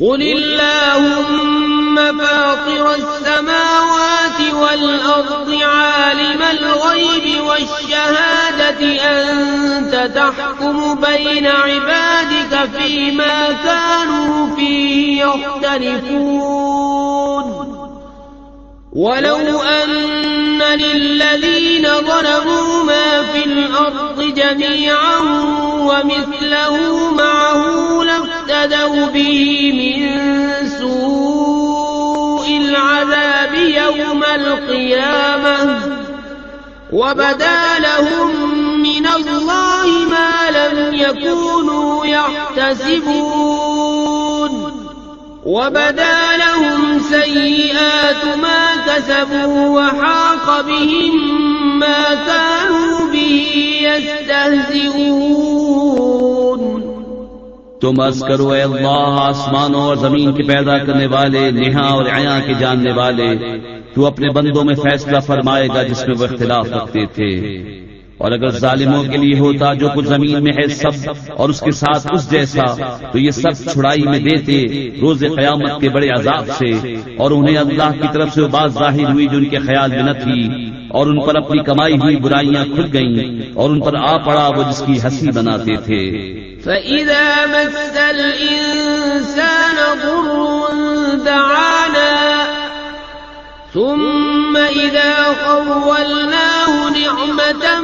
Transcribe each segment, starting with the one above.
قل اللهم فاطر السماوات والأرض عالم الغيب والشهادة أنت تحكم بين عبادك فيما كانوا فيه يختلفون ولو أن للذين ظلموا ما في الأرض جميعا ومثله معه لافتدوا به من القيامة وبدا لهم من الله ما لم يكونوا يحتسبون. وبدا لهم سيئات ما كسبوا وحاق بهم ما كانوا به يستهزئون. تم از کرو اے اللہ، آسمانوں اور زمین کے پیدا کرنے والے نہا اور عیاں کے جاننے والے تو اپنے بندوں میں فیصلہ فرمائے گا جس میں وہ اختلاف رکھتے تھے۔ اور اگر ظالموں کے لیے ہوتا جو کچھ زمین میں ہے سب اور اس کے ساتھ اس جیسا، تو یہ سب چھڑائی میں دیتے روز قیامت کے بڑے عذاب سے۔ اور انہیں اللہ کی طرف سے وہ بات ظاہر ہوئی جو ان کے خیال میں نہ تھی۔ اور ان پر اپنی کمائی ہوئی برائیاں کھل گئیں۔ اور ان پر آ پڑا وہ جس کی ہنسی بناتے تھے۔ فَإِذَا مَسَّ الْإِنسَانَ ضُرٌّ دَعَانَا ثم إذا خولناه نعمة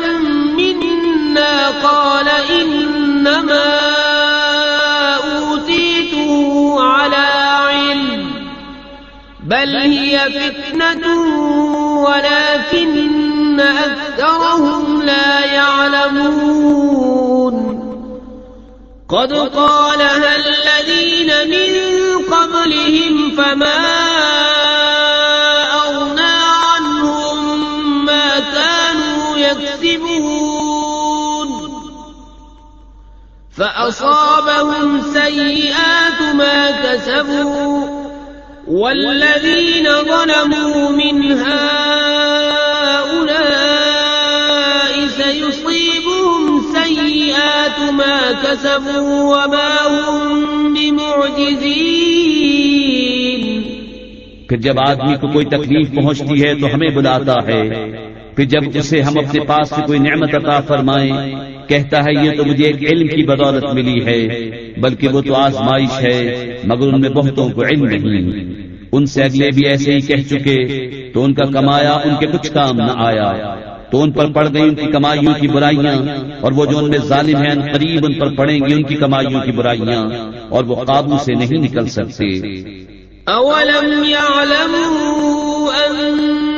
منا قال إنما أوتيته على علم، بل هي فتنة ولكن أكثرهم لا يعلمون. قد قالها الذين من قبلهم فما فأصابهم سيئات ما كسبوا والذين ظلموا من هؤلاء سيصيبهم سيئات ما كسبوا وما هم بمعجزين. پھر جب آدمی کو کوئی تکلیف پہنچتی ہے تو ہمیں بلاتا ہے، پھر جب اسے ہم اپنے پاس سے کوئی نعمت عطا فرمائیں کہتا ہے، یہ تو مجھے ایک علم کی بدولت ملی ہے، بلکہ وہ تو آزمائش ہے، مگر ان میں بہتوں کو علم نہیں. ان سے اگلے بھی ایسے ہی کہہ چکے، تو ان کا کمایا، ان کے کچھ کام نہ آیا. تو ان پر پڑ گئی ان کی کمائیوں کی برائیاں، اور وہ جو ان میں ظالم ہیں، قریب ان پر پڑیں گی ان کی کمائیوں کی برائیاں، اور وہ قابو سے نہیں نکل سکتے۔ أولم يعلموا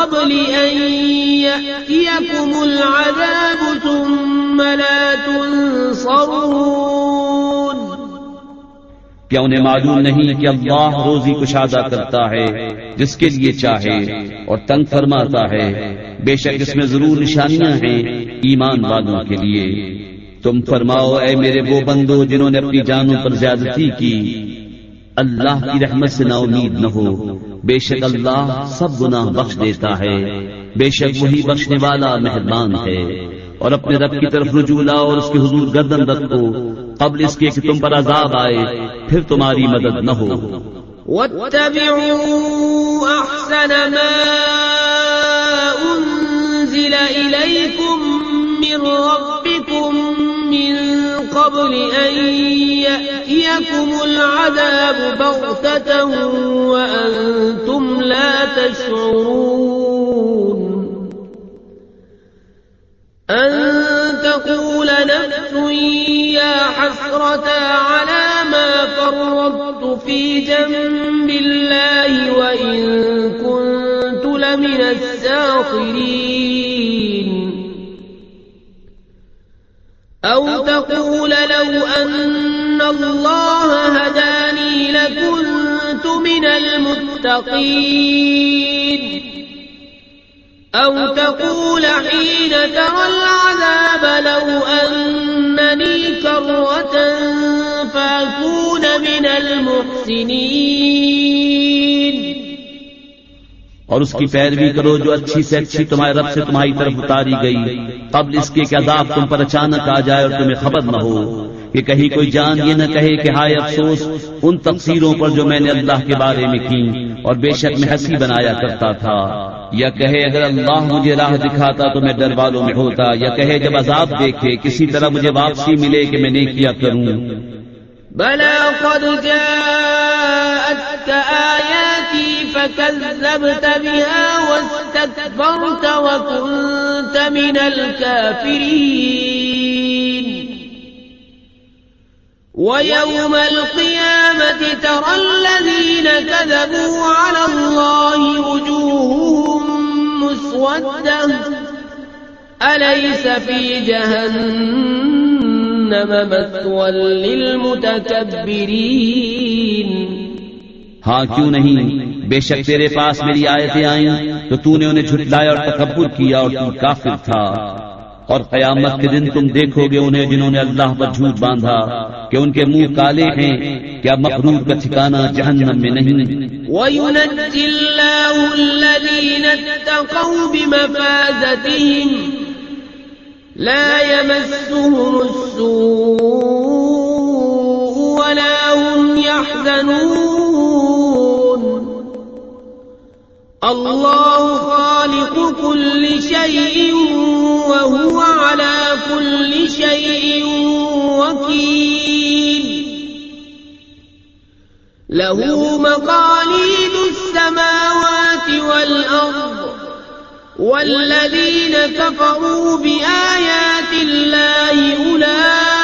قبل أن يأتيكم العذاب ثم لا تنصرون. کیا انہیں معلوم نہیں کہ اللہ روزی کشادہ کرتا ہے، جس کے لیے چاہے اور تنگ فرماتا ہے۔ بے شک اس میں ضرور نشانیاں ہیں ایمان والوں کے لیے۔ تم فرماؤ، اے میرے وہ بندو جنہوں نے اپنی جانوں پر زیادتی کی۔ اللہ کی رحمت سے نا امید نہ ہو۔ بے شک اللہ سب گناہ بخش دیتا ہے۔ بے شک وہی بخشنے والا مہربان ہے۔ اور اپنے رب کی طرف رجوع لاؤ اور اس کے حضور گردن رکھو۔ قبل اس کے کہ تم پر عذاب آئے پھر تمہاری مدد نہ ہو۔ واتبعوا احسن ما انزل الیکم من ربکم من قبل أن يأتيكم العذاب بغتة وأنتم لا تشعرون أن تقول نفس يا حسرة على ما فرضت في جنب الله وإن كنت لمن الساخرين أو تقول لو أن الله هداني لكنت من المتقين. أو تقول حين ترى العذاب لو أنني كرة فأكون من المحسنين. اور اس کی پیروی کرو جو اچھی سے اچھی تمہارے رب سے تمہاری طرف اتاری گئی۔ قبل اس کے کہ عذاب تم پر اچانک آ جائے اور تمہیں خبر نہ ہو کہ کہیں کوئی جان یہ نہ کہے کہ ہائے افسوس، ان تقسیروں پر جو میں نے اللہ کے بارے میں کی اور بے شک میں ہنسی بنایا کرتا تھا۔ یا کہے، اگر اللہ مجھے راہ دکھاتا تو میں ڈر والوں میں ہوتا۔ یا کہے، جب عذاب دیکھے، کسی طرح مجھے واپسی ملے کہ میں نیکیا کروں۔ بلى قد جاءتك آياتي فكذبت بها واستكبرت وكنت من الكافرين. ويوم القيامة ترى الذين كذبوا على الله وجوههم مسودة. أليس في جهنم مثوى للمتكبرين؟ ہاں کیوں نہیں؟ بے شک تیرے پاس میری آیتیں آئیں تو تو نے انہیں جھٹلایا اور تکبر کیا اور تو کافر تھا۔ اور قیامت کے دن تم دیکھو گے انہیں جنہوں نے اللہ پر جھوٹ باندھا کہ ان کے منہ کالے ہیں کیا مخلوق کا ٹھکانہ جہنم میں نہیں۔ وينجي الله الذين اتقوا بمفازتهم لا يمسهم السوء ولا هم يحزنون الله خالق كل شيء وهو على كل شيء وكيل له مقاليد السماوات والأرض والذين كفروا بآيات الله أولئك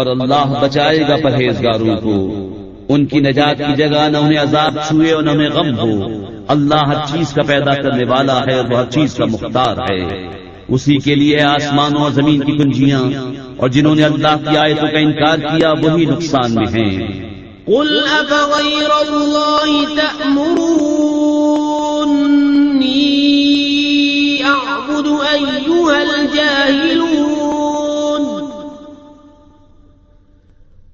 اور اللہ بچائے گا پرہیزگاروں کو۔ ان کی نجات کی جگہ نہ انہیں عذاب چھوئے اور نہ انہیں غم ہو۔ اللہ ہر چیز کا پیدا کرنے والا ہے اور وہ ہر چیز کا مختار ہے۔ اسی کے لیے آسمانوں اور زمین کی کنجیاں اور جنہوں نے اللہ کی آیتوں کا انکار کیا وہی نقصان میں ہیں۔ قل أفغير الله تأمروني أعبد أيها الجاهلون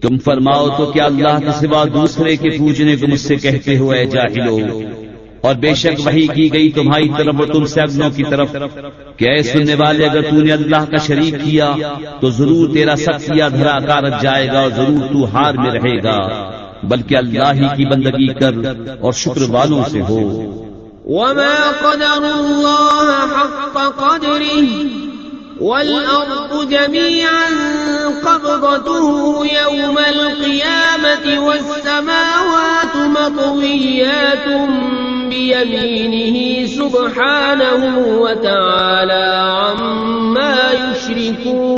تم فرماؤ تو کیا اللہ کے سوا دوسرے کے پوجنے کو مجھ سے کہتے ہو اے جاہلو۔ اور بے شک وہی کی گئی تمہاری طرف اور تم سے اگنوں کی طرف۔ کہ اے سننے والے اگر تو نے اللہ کا شریک کیا تو ضرور تیرا سخیا دھرا کارت جائے گا اور ضرور تو ہار میں رہے گا بلکہ اللہ ہی کی بندگی کر اور شکر والوں سے ہو۔ وما قدر الله حق قدره والأرض جميعا قبضته يوم القيامة والسماوات مطويات بيمينه سبحانه وتعالى عما يشركون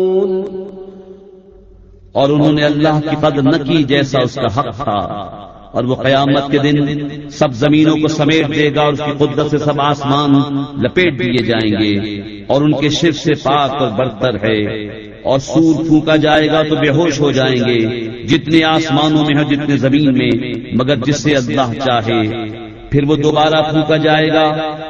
اور انہوں نے اللہ کی قدر نہ کی جیسا اس کا حق تھا۔ اور وہ قیامت کے دن سب زمینوں کو سمیٹ دے گا اور اس کی قدرت سے سب آسمان لپیٹ دیے جائیں گے اور ان کے شرف سے پاک اور برتر ہے۔ اور سور پھونکا جائے گا تو بے ہوش ہو جائیں گے جتنے آسمانوں میں ہو جتنے زمین میں، مگر جس سے اللہ چاہے۔ پھر وہ دوبارہ پھونکا جائے گا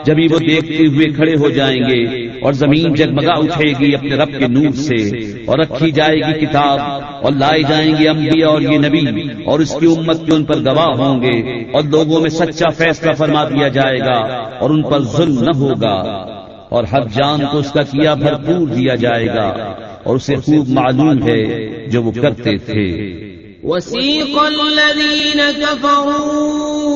جبھی وہ دیکھتے ہوئے کھڑے ہو جائیں گے اور زمین جگمگا اٹھے گی اپنے رب کے نور سے اور رکھی جائے گی کتاب اور لائے جائیں گے انبیاء اور یہ نبی اور اس کی امت کے ان پر گواہ ہوں گے اور لوگوں میں سچا فیصلہ فرما دیا جائے گا اور ان پر ظلم نہ ہوگا اور ہر جان کو اس کا کیا بھرپور دیا جائے گا اور اسے خوب معلوم ہے جو وہ کرتے تھے۔ كفروا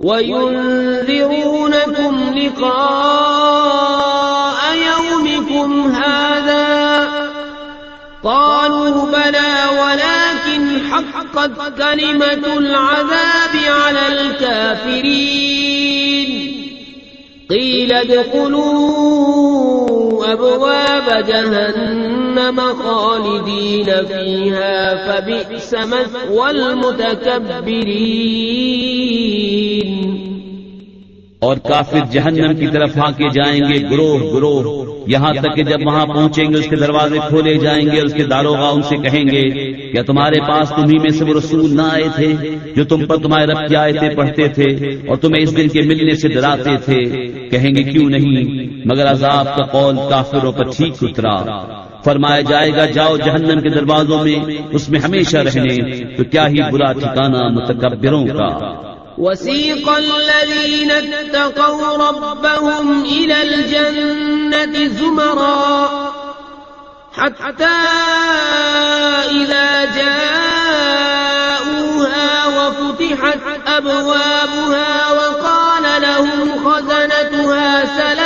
وَيُنذِرُونَكُمْ لِقَاءَ يَوْمِكُمْ هَذَا. قَالُوا بَلَى وَلَكِنْ حَقَّتْ كَلِمَةُ الْعَذَابِ عَلَى الْكَافِرِينَ. قِيلَ ادْخُلُوا أبواب جهنم خالدين فيها، فبئس مثوى المتكبرين. اور کافر جہنم کی طرف آ کے جائیں گے، گروہ گروہ۔ یہاں تک کہ جب وہاں پہنچیں گے، اس کے دروازے کھولے جائیں گے، اس کے داروغا ان سے کہیں گے، کیا تمہارے پاس تمہیں میں سے وہ رسول نہ آئے تھے جو تم پر تمہارے رب کی آیتیں پڑھتے تھے اور تمہیں اس دن کے ملنے سے ڈراتے تھے؟ کہیں گے، کیوں نہیں؟ مگر عذاب کا قول کافروں پر ٹھیک اترا۔ فرمایا جائے گا، جاؤ جہنم کے دروازوں میں، اس میں ہمیشہ رہنے، تو کیا ہی برا ٹھکانہ متکبروں کا۔ وسيق الذين اتقوا ربهم إلى الجنة زمرا حتى إذا جاءوها وفتحت أبوابها وقال لهم خزنتها سلام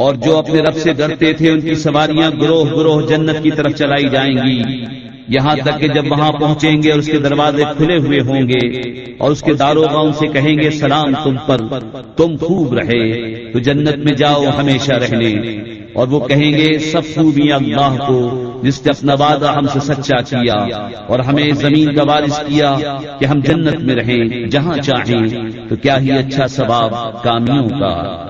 اور جو اپنے رب سے ڈرتے تھے، ان کی سواریاں گروہ گروہ جنت کی طرف چلائی جائیں گی۔ یہاں تک کہ جب وہاں پہنچیں گے اور اس کے دروازے کھلے ہوئے ہوں گے اور اس کے داروں ان سے کہیں گے، سلام تم پر، تم خوب رہے، تو جنت میں جاؤ ہمیشہ رہنے۔ اور وہ کہیں گے، سب خوبیاں اللہ کو، جس نے اپنا وعدہ ہم سے سچا کیا اور ہمیں زمین کا وارث کیا کہ ہم جنت میں رہیں، جہاں چاہیں۔ تو کیا ہی اچھا ثواب کامیوں کا۔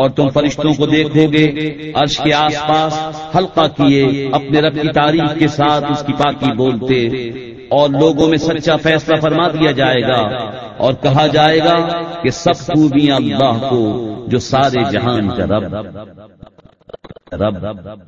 اور تم فرشتوں کو دیکھو گے عرش کے آس پاس حلقہ کیے اپنے رب کی تعریف کے ساتھ اس کی پاکی بولتے اور لوگوں میں سچا فیصلہ فرما دیا جائے گا اور کہا جائے گا کہ سب خوبیاں اللہ کو جو سارے جہان کا رب رب